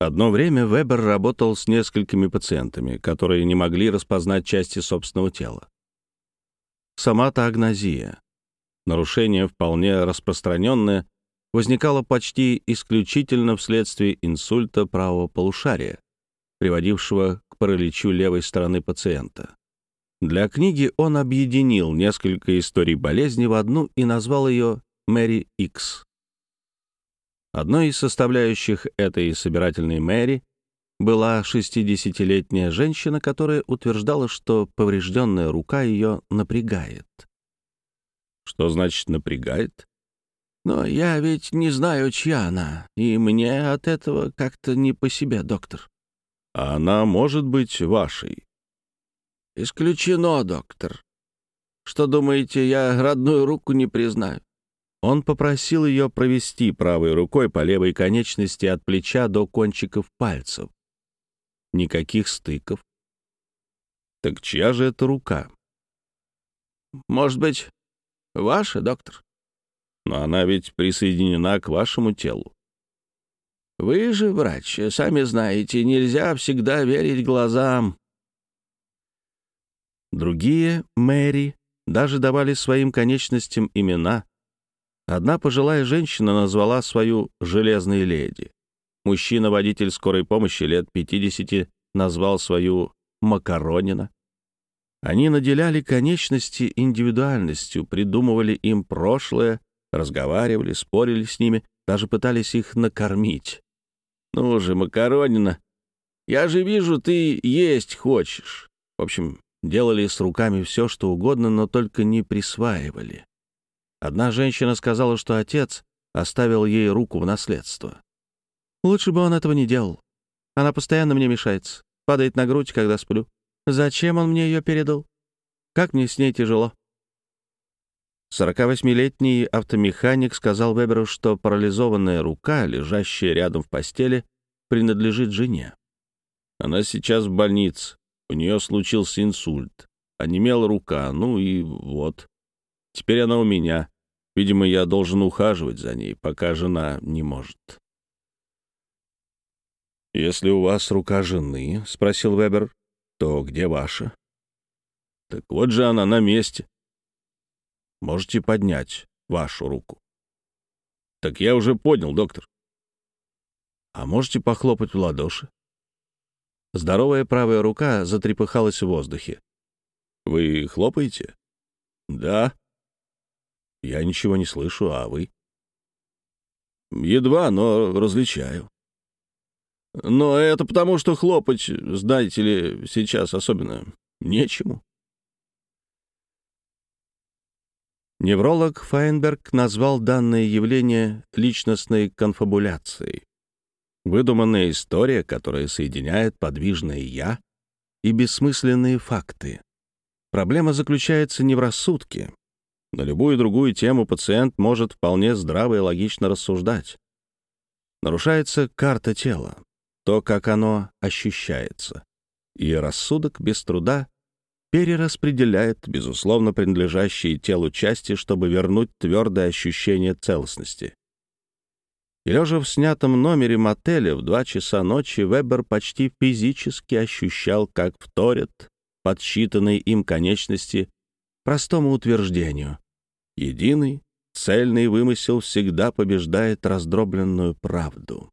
Одно время Вебер работал с несколькими пациентами, которые не могли распознать части собственного тела. Соматоагнозия, нарушение вполне распространенное, возникало почти исключительно вследствие инсульта правого полушария, приводившего к параличу левой стороны пациента. Для книги он объединил несколько историй болезни в одну и назвал ее «Мэри Икс». Одной из составляющих этой собирательной Мэри была 60-летняя женщина, которая утверждала, что поврежденная рука ее напрягает. Что значит «напрягает»? Но я ведь не знаю, чья она, и мне от этого как-то не по себе, доктор. А она может быть вашей? Исключено, доктор. Что думаете, я родную руку не признаю? Он попросил ее провести правой рукой по левой конечности от плеча до кончиков пальцев. Никаких стыков. Так чья же это рука? Может быть, ваша, доктор? Но она ведь присоединена к вашему телу. Вы же, врач, сами знаете, нельзя всегда верить глазам. Другие, Мэри, даже давали своим конечностям имена. Одна пожилая женщина назвала свою «железной леди». Мужчина-водитель скорой помощи лет 50 назвал свою «макаронина». Они наделяли конечности индивидуальностью, придумывали им прошлое, разговаривали, спорили с ними, даже пытались их накормить. «Ну же, макаронина, я же вижу, ты есть хочешь». В общем, делали с руками все, что угодно, но только не присваивали. Одна женщина сказала, что отец оставил ей руку в наследство. Лучше бы он этого не делал. Она постоянно мне мешается, падает на грудь, когда сплю. Зачем он мне ее передал? Как мне с ней тяжело. 48-летний автомеханик сказал Веберу, что парализованная рука, лежащая рядом в постели, принадлежит жене. Она сейчас в больнице. У нее случился инсульт. Онемела рука, ну и вот. Теперь она у меня. Видимо, я должен ухаживать за ней, пока жена не может. «Если у вас рука жены, — спросил Вебер, — то где ваша?» «Так вот же она на месте. Можете поднять вашу руку». «Так я уже поднял, доктор». «А можете похлопать в ладоши?» Здоровая правая рука затрепыхалась в воздухе. «Вы хлопаете?» «Да». «Я ничего не слышу, а вы?» «Едва, но различаю». Но это потому, что хлопать, знаете ли, сейчас особенно нечему. Невролог Файнберг назвал данное явление личностной конфабуляцией. Выдуманная история, которая соединяет подвижное «я» и бессмысленные факты. Проблема заключается не в рассудке. На любую другую тему пациент может вполне здраво и логично рассуждать. Нарушается карта тела то, как оно ощущается. И рассудок без труда перераспределяет, безусловно, принадлежащие телу части, чтобы вернуть твердое ощущение целостности. И лежа в снятом номере мотеля в два часа ночи, Вебер почти физически ощущал, как вторят подсчитанные им конечности простому утверждению. Единый, цельный вымысел всегда побеждает раздробленную правду.